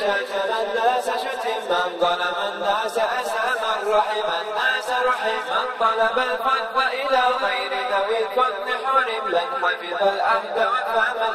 شاتم الناس شتم من ظلم الناس أسى من رحم الناس رحم من طلب الفضل إلى غير ذوي الفضل حرم من حفظ العهد وفهم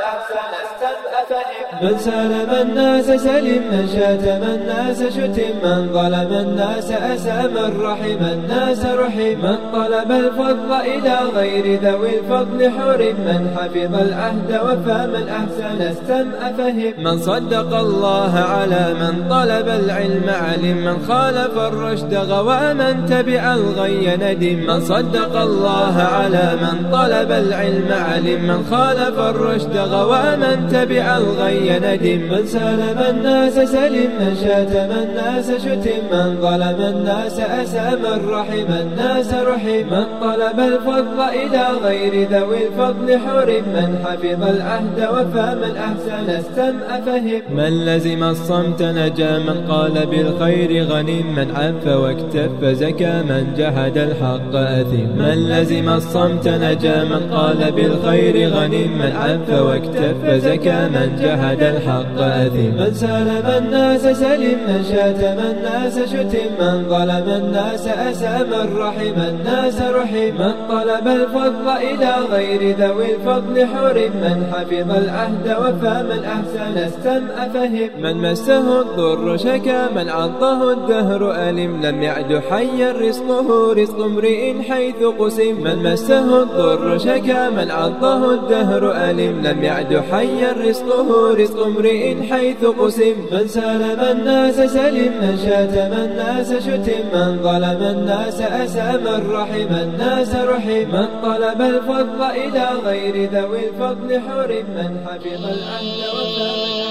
من سالم الناس سلم من شاتم الناس شتم من ظلم الناس أسى من رحم الناس رحم من طلب الفضل إلى غير ذوي الفضل حرم من حفظ العهد وفهم الأحسن استمع فهم من صدق الله على من طلب العلم علم من خالف الرشد غوى من تبع الغي ندم من صدق الله على من طلب العلم علم من خالف الرشد غوى من تبع الغي ندم. من سالم الناس سلم. من شاتم الناس شتم. من ظلم الناس أسى من رحم الناس رحم. من طلب الفضل إلى غير ذوي الفضل حرم. من حفظ العهد وفهم الأحسن استمع فهم. من لزم الصمت نجا. من قال بالخير غنيم من عف واكتف زكى من جحد الحق أثيم من لزم الصمت نجا. من قال بالخير غنيم من عف واكتف زكى من جحد الحق أثيم من سالم الناس سلم من شاتم الناس شتم من ظلم الناس أسى من رحم الناس رحم. من طلب الفضل إلى غير ذوي الفضل حرم. من حفظ العهد وفهم الأحسن استمع فهم. من مسه الضر شكا من عضه الدهر ألم. لم يعد حيا رزقه رزق امرئ حيث قسم. من مسه الضر شكا من عضه الدهر ألم. لم يعد حيا رزقه رزق امرئ حيث قسم. من سالم الناس سلم من شاتم الناس شتم. من ظلم الناس أسى من رحم الناس رحم. من طلب الفضل إلى غير ذوي الفضل حرم. من حفظ العهد وفهم